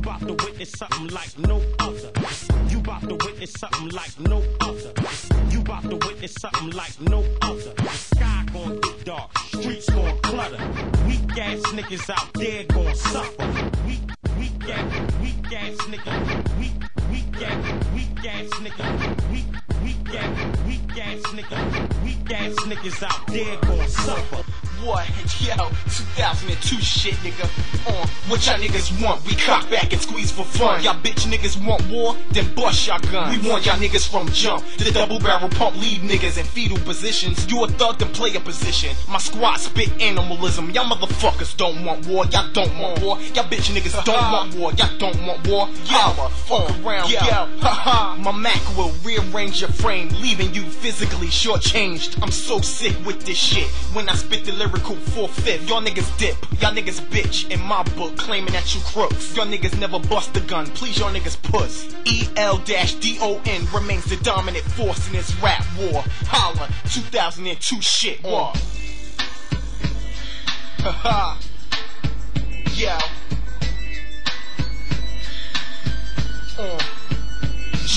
about to witness something like no other. You about to witness something like no other. You about to witness something like no other. The sky gon' get dark, streets gon' clutter. Weak ass niggas out there gon' suffer. Weak, weak ass, weak ass niggas. Weak, weak ass, weak ass niggas. Weak, weak ass, weak ass niggas. Weak ass niggas out there gon' suffer. What? Yo, 2002 shit, nigga. Uh, what y'all niggas want? We cock back and squeeze for fun. Y'all bitch niggas want war? Then bust y'all gun. We want y'all niggas from jump. The double barrel pump leave niggas in fetal positions. You a thug, then play a position. My squad spit animalism. Y'all motherfuckers don't want war. Y'all don't want war. Y'all bitch niggas don't uh-huh. want war. Y'all don't want war. Holla, fuck uh, around, yo. Haha, uh-huh. my Mac will rearrange your frame, leaving you physically shortchanged. I'm so sick with this shit. When I spit the lyrical four fifth, y'all niggas dip. Y'all niggas bitch in my book, claiming that you crooks. Y'all niggas never bust a gun. Please, y'all niggas puss. E L dash D O N remains the dominant force in this rap war. Holla, 2002 shit. War. Haha. Yeah.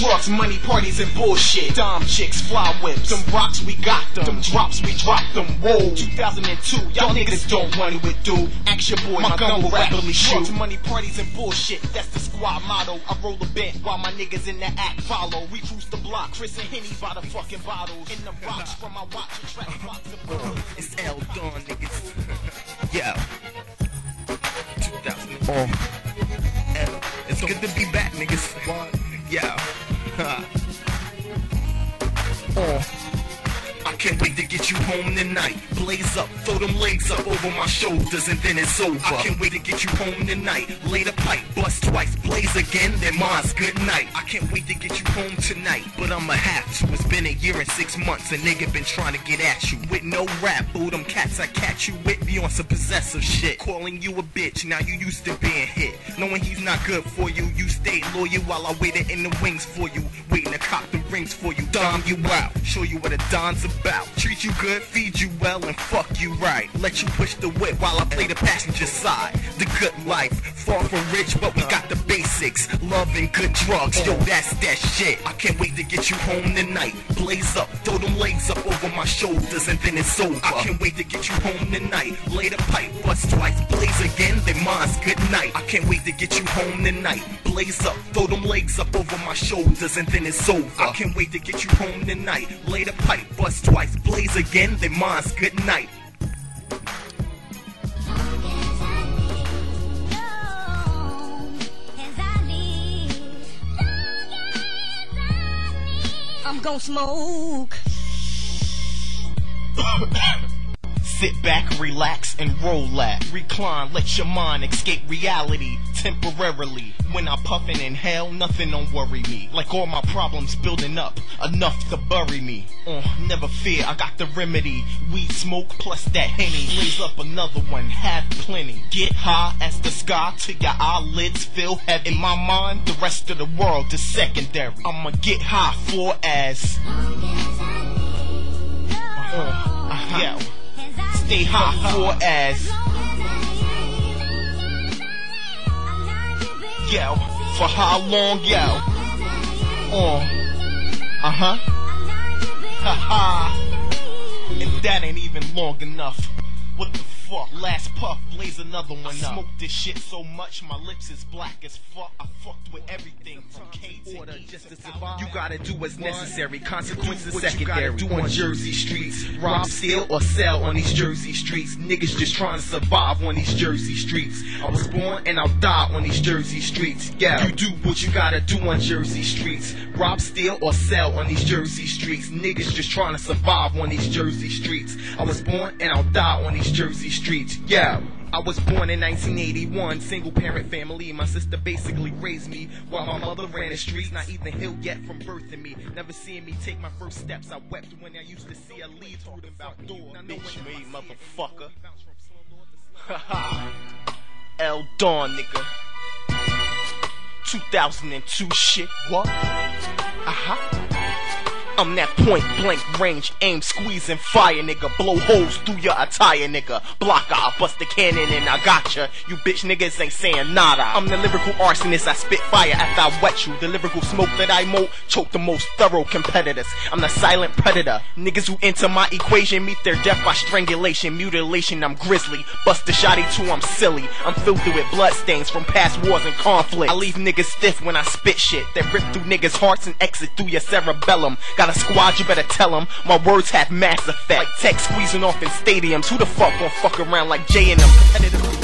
Drugs, money, parties, and bullshit. Dom chicks, fly whips. Them rocks, we got them. Them drops, we dropped them. Whoa. 2002, y'all niggas don't want it with do. Action boy, my, gun will rapidly shoot. Drugs, money, parties, and bullshit. That's the squad motto. I roll a bit while my niggas in the act follow. We cruise the block. Chris and Henny by the fucking bottles. In the rocks from my watch and track box of bottles. It's L Dawn, niggas. yeah. 2000. Oh. L. It's good to be back, niggas. Yo. Ha! get you home tonight. Blaze up, throw them legs up over my shoulders, and then it's over. I can't wait to get you home tonight. Lay the pipe, bust twice, blaze again, then mine's good night. I can't wait to get you home tonight, but I'ma have to. It's been a year and six months, a nigga been trying to get at you. With no rap, boo, them cats I catch you with be on some possessive shit. Calling you a bitch, now you used to being hit. Knowing he's not good for you, you stayed loyal while I waited in the wings for you. Waiting to cop the rings for you, dom you out. Show you what a don's about. Treat you good, feed you well, and fuck you right. Let you push the whip while I play the passenger side. The good life, far from rich, but we got the basics. Love and good drugs, yo, that's that shit. I can't wait to get you home tonight. Blaze up, throw them legs up over my shoulders, and then it's over. I can't wait to get you home tonight. Lay the pipe, bust twice, blaze again, then mine's good night. I can't wait to get you home tonight. Blaze up, throw them legs up over my shoulders, and then it's over. I can't wait to get you home tonight. Lay the pipe, bust twice, blaze again, then mine's good night. I'm gon' smoke. Sit back, relax, and roll at. Recline, let your mind escape reality temporarily. When I puff and inhale, nothing don't worry me. Like all my problems building up, enough to bury me. Uh, never fear, I got the remedy. Weed smoke plus that henny. Blaze up another one, have plenty. Get high as the sky till your eyelids feel heavy. In my mind, the rest of the world is secondary. I'ma get high for as. Uh, yeah. Stay high for as. Yo, for how long, yo? Uh, uh huh. Ha ha. And that ain't even long enough. What the fuck? Last puff, blaze another one I up. Smoke this shit so much, my lips is black as fuck. I fucked with everything from K to Order E just to survive. You gotta do what's necessary. Consequences what you secondary. gotta do on Jersey streets. Rob, steal, or sell on these Jersey streets. Niggas just trying to survive on these Jersey streets. I was born and I'll die on these Jersey streets. Yeah, you do what you gotta do on Jersey streets. Rob, steal, or sell on these Jersey streets. Niggas just trying to survive on these Jersey streets. I was born and I'll die on these Jersey streets. Yeah. I was born in 1981, single parent family. My sister basically raised me while my mother ran the streets. Not even healed yet from birthing me. Never seeing me take my first steps. I wept when I used to see her leave through the back door. Bitch made motherfucker. Haha. L Dawn, nigga. 2002 shit. What? Uh huh. I'm that point blank range, aim, squeeze, and fire, nigga. Blow holes through your attire, nigga. Blocker, I bust the cannon and I gotcha. You bitch niggas ain't saying nada. I'm the lyrical arsonist, I spit fire after I wet you. The lyrical smoke that I mold, choke the most thorough competitors. I'm the silent predator. Niggas who enter my equation meet their death by strangulation, mutilation. I'm grizzly. Bust the shotty too, I'm silly. I'm filthy with bloodstains from past wars and conflict. I leave niggas stiff when I spit shit that rip through niggas' hearts and exit through your cerebellum. Got a squad, you better tell them. My words have mass effect. Like tech squeezing off in stadiums. Who the fuck gon' fuck around like Jay and? Competitive